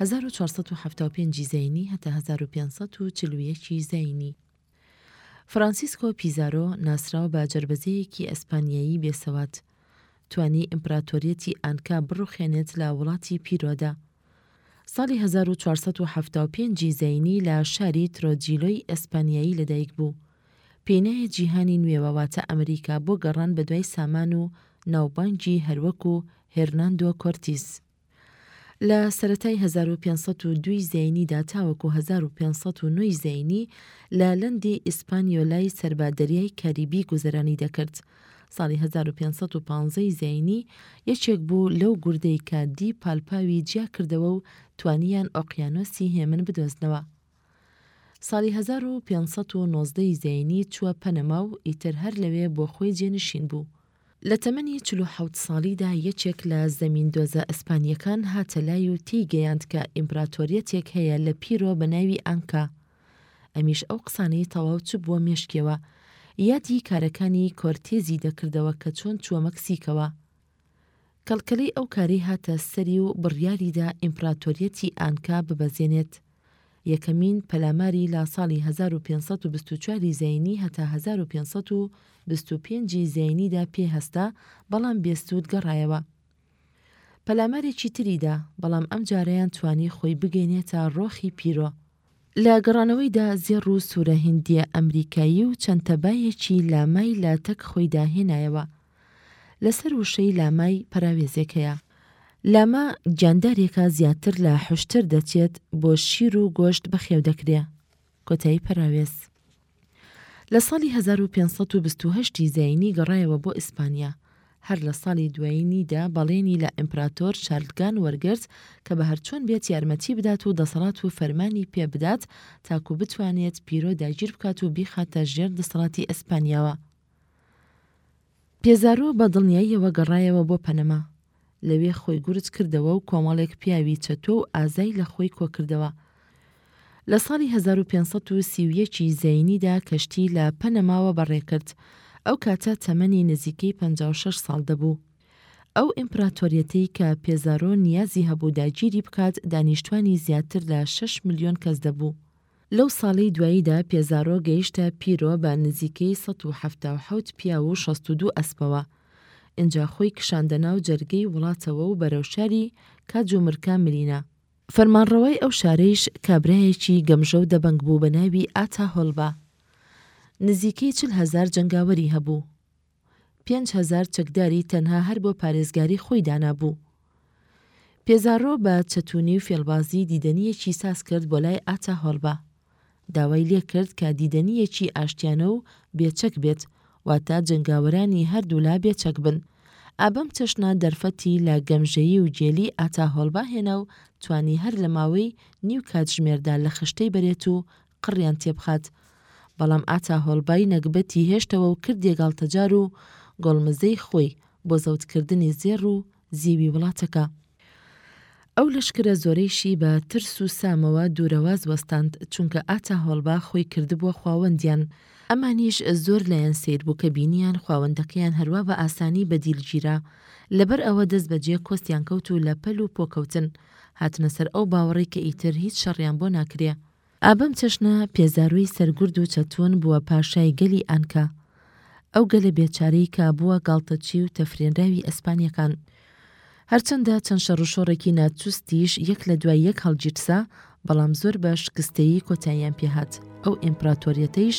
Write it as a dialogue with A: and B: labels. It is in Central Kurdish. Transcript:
A: هەزار و چوار سەد و حەفتا و پێنج ی زەینی هەتا هەزار و پێنج سەد و چل و یەک ی زەینی فرانسیسکۆ پیزارۆ ناسراو بە جەربەزەیەکی ئەسپانیایی بێسەواد توانی ئیمپراتۆریەتی ئانکا بڕوخێنێت لە وڵاتی پیرۆدا ساڵی هەزار و چوار سەد و حەفتا و پێنج ی زەینی لە شاری ترۆجیلۆی ئەسپانیایی لەدایک بوو پێی نایە جیهانی نوێوە واتە ئەمریکا بۆ گەڕان بەدوای سامان و ناوبانگی هەروەکو هێرناندۆ کۆرتیز. لە سەرەتای هەزار و پێنج سەد و دوو ی زەینیدا تاوەکو هەزار و پێنج سەد و نۆ ی زەینی لە لەندی ئیسپانیۆلای سەربە دەریای کاریبی گوزەرانی دەکرد. ساڵی هەزار و پێنج سەد و پازدە ی زەینی یەکێک بوو لەو گوردەی کە دی پالپاوی جیا کردەوە و توانییان ئۆقیانۆسی هێمن بدۆزنەوە. ساڵی هەزار و پێنج سەد و نۆزدە ی زاینی چووە پەنەما و ئیتر هەر لەوێ بۆ خۆی جێنشین بوو. لە تەمەنی چل و حەوت ساڵیدا یەکێک لە زەمیندۆزە ئەسپانییەکان هاتە لای و تێی گەیاند کە ئیمپراتۆریەتێک هەیە لە پیرۆ بە ناوی ئانکا. ئەمیش ئەو قسانەی تەواو چبووە مێشکیەوە، یادی کارەکانی کۆرتێزی دەکردەوە کە چۆن چووە مەکسیکەوە. کەڵکەلەی ئەو کارەی هاتە سەری و بڕیاریدا ئیمپراتۆریەتی ئانکا ببەزێنێت. یەکەمین پەلاماری لە ساڵی هەزار و پێنج سەد و بیست و چوار ی زایینی هەتا هەزار و پێنج سەد و بیست و پێنج ی زایینیدا پێ هەستا بەڵام بێ سوود گەڕایەوە پەلامارێکی تری دا بەڵام ئەمجارەیان توانی خۆی بگەینێتە ڕۆخی پیرۆ لە گەڕانەوەیدا زێڕ و سوورە هیندییە ئەمریکایی و چەند تەبایەکی لامای لاتەک خۆیدا هێنایەوە. لەسەر وشەی لامای پەراوێزێک هەیە. لاما گیاندارێکە زیاتر لە حوشتر دەچێت، بۆ شیر و گۆشت بەخێو دەکرێ. کۆتایی پەراوێز. لە ساڵی هەزار و پێنج سەد و بیست و هەشت ی زایینی گەڕایەوە بۆ ئیسپانیا، هەر لە ساڵی دوایینیدا بەڵێنی لە ئیمپراتۆر چارلگان وەرگرت کە بە هەرچۆن بێت یارمەتی بدات و دەسەڵات و فەرمانی پێ بدات تاکو بتوانێت پیرۆ داگیر بکات و بیخاتە ژێر دەسەڵاتی ئەسپانیاوە. پیزارۆ بە دڵنیاییەوە گەڕایەوە بۆ پەنەما. لەوێ خۆی گورج کردەوە و کۆمەڵێک پیاوی چەتۆ و ئازای لە خۆی کۆ کردەوە. لە ساڵی هەزار و پێنج سەد و سی و یەک ی زەینیدا کەشتی لە پەنەماوە بەڕێ کرد، ئەو کاتە تەمەنی نزیکەی پەنجا و شەش ساڵ دەبوو. ئەو ئیمپراتۆریەتەی کە پیزارۆ نیازی هەبوو داگیری بکات دانیشتووانی زیاتر لە شەش ملیۆن کەس دەبوو. لەو ساڵەی دواییدا پێزارۆ گەیشتە پیرۆ بە نزیکەی سەد و حەفتا و حەوت پیاو و شەست و دوو ئەسپەوە. ئینجا خۆی کشاندە ناو جەرگەی وڵاتەوە و بەرەو شاری کاجومرکا مرینا. فەرمانڕەوای ئەو شارەیش کابرایەکی گەمژە و دەبەنگ بوو بە ناوی ئاتا هۆلبا. نزیکەی چل هەزار جەنگاوەری هەبوو. پێنج هەزار چەکداری تەنها هەر بۆ پارێزگاری خۆی دانابوو. پێزارۆ بە چەتوونی و فێڵبازی دیدەنییەکی ساز کرد بۆ لای ئاتاهۆلبا. داوای لێ کرد کە دیدەنییەکی ئاشتیانە و بێ چەک بێت، واتە جەنگاوەرانی هەردوولا بێ چەک بن. ئا بەم چەشنە دەرفەتی لە گەمژەیی و گێلی ئاتاهۆلبا هێنا و توانی هەر لە ماوەی نیو کاتژمێردا لە خشتەی بەرێت و قڕیان تێبخات، بەڵام ئاتاهۆڵبای نەگبەتی هێشتەوە و کردیە گاڵتەجار و گۆڵمزەی خۆی بۆ زەوتکردنی زێڕ و زیوی وڵاتەکە. ئەو لەشکرە زۆرەیشی بە ترس و سامەوە دوورەواز وەستاند، چونکە ئاتاهۆڵبا خۆی کردبووە خواوەندیان. ئەمانیش زۆر لایان سەیر بوو کە بینیان خواوەندەکەیان هەروا بە ئاسانی بە دیل گیرا، لەبەر ئەوە دەست بەجێ کۆستیان کەوت و لە پەل و پۆ کەوتن، هاتنە سەر ئەو باوەڕەی کە ئیتر هیچ شەڕیان بۆ ناکرێ. ئا بەم چەشنە پێزاروی سەرگورد و چەتون بووە پاشای گەلی ئانکا، ئەو گەلە بێچارەی کە بووە گاڵتەچی و تەفرێنراوی ئەسپانیەکان. هەرچەندە چەند شەڕوشۆڕێکی ناچوستیش یەک لە دوای یەک هەڵگیرسا، بەڵام زۆر بە شکستەیی کۆتاییان پێهات، ئەو ئیمپراتۆریەتەیش،